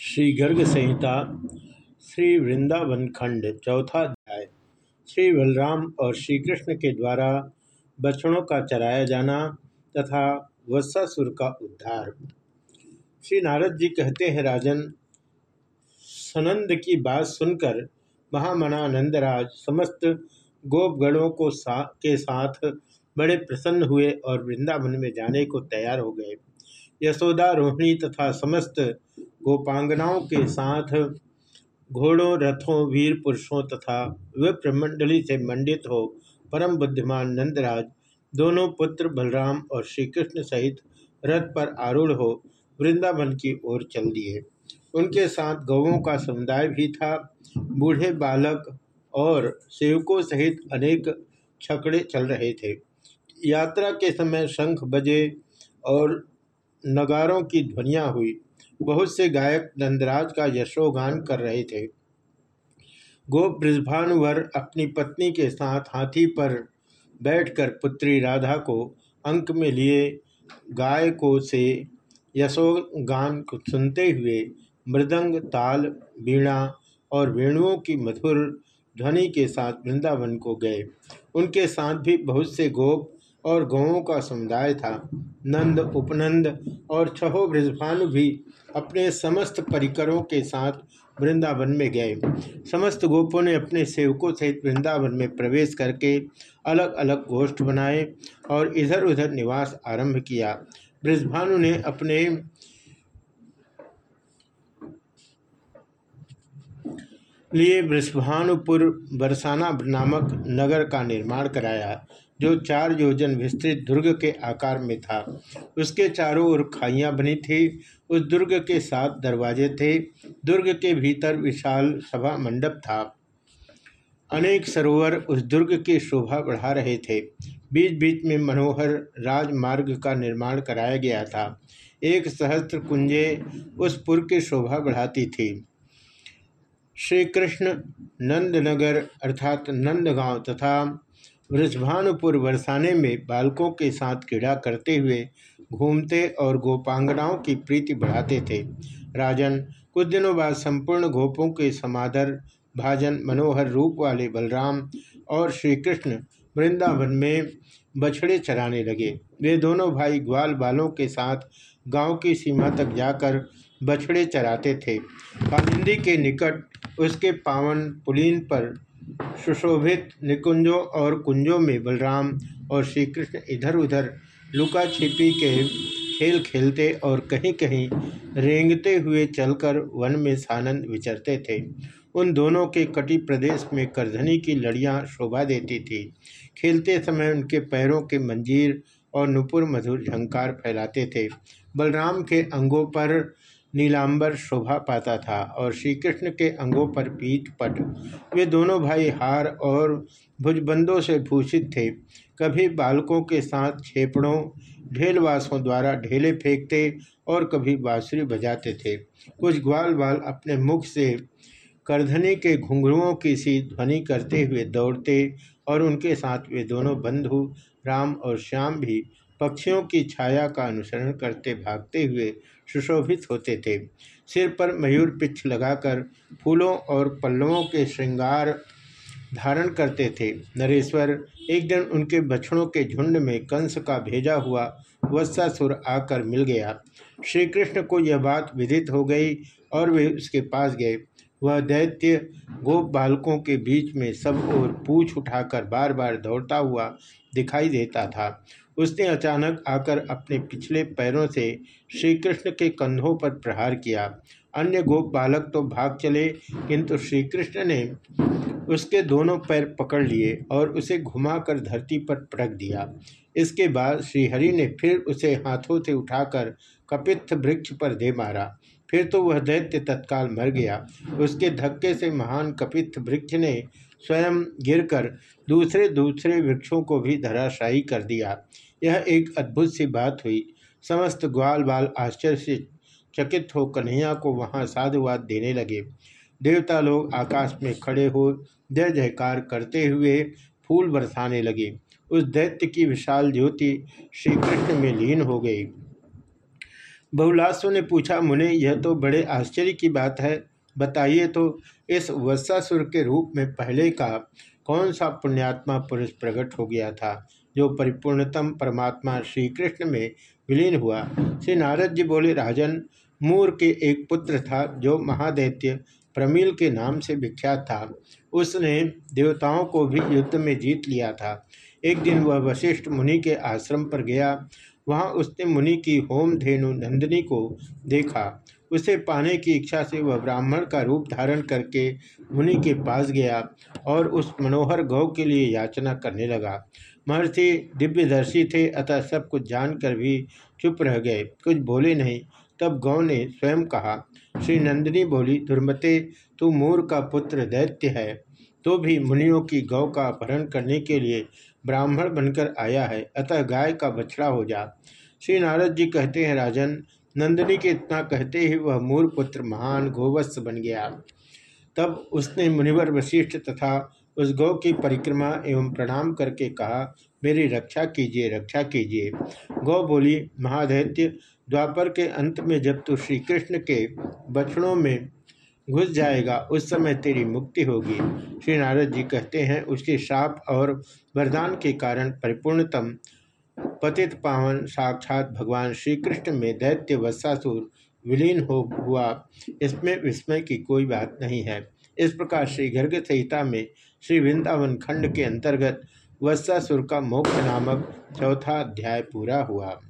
श्री गर्ग संहिता श्री वृंदावन खंड चौथा अध्याय श्री बलराम और श्री कृष्ण के द्वारा बछड़ों का चराया जाना तथा वत्सासुर का उद्धार। श्री नारद जी कहते हैं राजन सनंद की बात सुनकर महामना नंदराज समस्त गोपगणों को सा, के साथ बड़े प्रसन्न हुए और वृंदावन में जाने को तैयार हो गए। यशोदा रोहिणी तथा समस्त गोपांगनाओं के साथ घोड़ों, रथों, वीर पुरुषों तथा विप्रमंडली से मंडित हो परम बुद्धिमान नंदराज, दोनों पुत्र बलराम और श्री कृष्ण सहित रथ पर आरूढ़ हो वृंदावन की ओर चल दिए। उनके साथ गौों का समुदाय भी था। बूढ़े बालक और सेवकों सहित अनेक छकड़े चल रहे थे। यात्रा के समय शंख बजे और नगारों की ध्वनिया हुई। बहुत से गायक नंदराज का यशोगान कर रहे थे। गोप ब्रजभानुवर अपनी पत्नी के साथ हाथी पर बैठकर पुत्री राधा को अंक में लिए गाय को से यशोगान सुनते हुए मृदंग, ताल बीणा और वेणुओं की मधुर ध्वनि के साथ वृंदावन को गए। उनके साथ भी बहुत से गोप और गौों का समुदाय था। नंद, उपनंद और छहो ब्रजभानु भी अपने समस्त परिकरों के साथ वृंदावन में गए। समस्त गोपों ने अपने सेवकों सहित वृंदावन में प्रवेश करके अलग अलग गोष्ठ बनाए और इधर उधर निवास आरंभ किया। ब्रजभानु ने अपने लिए वृषभानुपुर बरसाना नामक नगर का निर्माण कराया। जो चार योजन विस्तृत दुर्ग के आकार में था। उसके चारों ओर खाइयाँ बनी थी। उस दुर्ग के सात दरवाजे थे। दुर्ग के भीतर विशाल सभा मंडप था। अनेक सरोवर उस दुर्ग की शोभा बढ़ा रहे थे। बीच बीच में मनोहर राजमार्ग का निर्माण कराया गया था। एक सहस्त्र कुंजे उस पुर की शोभा बढ़ाती थी। श्री कृष्ण नंदनगर अर्थात नंदगांव तथा वृषभानुपुर बरसाने में बालकों के साथ क्रीड़ा करते हुए घूमते और गोपांगनाओं की प्रीति बढ़ाते थे। राजन, कुछ दिनों बाद संपूर्ण गोपों के समादर, भाजन, मनोहर रूप वाले बलराम और श्री कृष्ण वृंदावन में बछड़े चराने लगे। वे दोनों भाई ग्वाल बालों के साथ गाँव की सीमा तक जाकर बछड़े चराते थे। कालिंदी के निकट उसके पावन पुलीन पर सुशोभित निकुंजों और कुंजों में बलराम और श्री कृष्ण इधर उधर लुका छिपी के खेल खेलते और कहीं कहीं रेंगते हुए चलकर वन में सानंद विचरते थे। उन दोनों के कटी प्रदेश में करधनी की लड़ियाँ शोभा देती थी। खेलते समय उनके पैरों के मंजीर और नुपुर मधुर झंकार फैलाते थे। बलराम के अंगों पर नीलांबर शोभा पाता था और श्री कृष्ण के अंगों पर पीठ पट। वे दोनों भाई हार और भुजबंदों से भूषित थे। कभी बालकों के साथ छेपड़ों ढेलवासों द्वारा ढेले फेंकते और कभी बाँसुरी बजाते थे। कुछ ग्वाल बाल अपने मुख से करधनी के घुंघरुओं की सी ध्वनि करते हुए दौड़ते और उनके साथ वे दोनों बंधु, राम और श्याम भी पक्षियों की छाया का अनुसरण करते भागते हुए सुशोभित होते थे। सिर पर मयूर पिच्छ लगाकर फूलों और पल्लवों के श्रृंगार धारण करते थे। नरेश्वर एक दिन उनके बछड़ों के झुंड में कंस का भेजा हुआ वत्सासुर आकर मिल गया। श्री कृष्ण को यह बात विदित हो गई और वे उसके पास गए। वह दैत्य गोप बालकों के बीच में सब ओर पूछ उठाकर बार बार दौड़ता हुआ दिखाई देता था। उसने अचानक आकर अपने पिछले पैरों से श्री कृष्ण के कंधों पर प्रहार किया। अन्य गोप बालक तो भाग चले, किंतु श्री कृष्ण ने उसके दोनों पैर पकड़ लिए और उसे घुमाकर धरती पर पटक दिया। इसके बाद श्रीहरि ने फिर उसे हाथों से उठाकर कपित्थ वृक्ष पर दे मारा। फिर तो वह दैत्य तत्काल मर गया। उसके धक्के से महान कपित्थ वृक्ष ने स्वयं गिरकर दूसरे दूसरे वृक्षों को भी धराशायी कर दिया। यह एक अद्भुत सी बात हुई। समस्त ग्वाल बाल आश्चर्य से चकित हो कन्हैया को वहाँ साधुवाद देने लगे। देवता लोग आकाश में खड़े हो जय जयकार करते हुए फूल बरसाने लगे। उस दैत्य की विशाल ज्योति श्री कृष्ण में लीन हो गई। बहुलासु ने पूछा, मुने, यह तो बड़े आश्चर्य की बात है। बताइए तो इस वत्सासुर के रूप में पहले का कौन सा पुण्यात्मा पुरुष प्रकट हो गया था? जो परिपूर्णतम परमात्मा श्री कृष्ण में विलीन हुआ। श्री नारद जी बोले, राजन, मूर के एक पुत्र था जो महादैत्य प्रमील के नाम से विख्यात था। उसने देवताओं को भी युद्ध में जीत लिया था। एक दिन वह वशिष्ठ मुनि के आश्रम पर गया। वहाँ उसने मुनि की होम धेनु नंदिनी को देखा। उसे पाने की इच्छा से वह ब्राह्मण का रूप धारण करके मुनि के पास गया और उस मनोहर गौ के लिए याचना करने लगा। महर्षि दिव्यदर्शी थे, अतः सब कुछ जानकर भी चुप रह गए। कुछ बोले नहीं, तब गौ ने स्वयं कहा, श्री नंदिनी बोली, दुर्मते, तू मूर का पुत्र दैत्य है तो भी मुनियों की गौ का अपहरण करने के लिए ब्राह्मण बनकर आया है, अतः गाय का बछड़ा हो जा। श्री नारद जी कहते हैं, राजन, नंदिनी के इतना कहते ही वह मूर पुत्र महान गोवत्स बन गया। तब उसने मुनिवर वशिष्ठ तथा उस गौ की परिक्रमा एवं प्रणाम करके कहा, मेरी रक्षा कीजिए रक्षा कीजिए। गौ बोली, महादैत्य, द्वापर के अंत में जब तू श्री कृष्ण के बछड़ों में घुस जाएगा, उस समय तेरी मुक्ति होगी। श्री नारद जी कहते हैं, उसके श्राप और वरदान के कारण परिपूर्णतम पतित पावन साक्षात भगवान श्री कृष्ण में दैत्य वत्सासुर विलीन हो हुआ। इसमें विस्मय की कोई बात नहीं है। इस प्रकार श्री गर्ग संहिता में श्री वृंदावन खंड के अंतर्गत वत्सासुर का मोक्ष नामक चौथा अध्याय पूरा हुआ।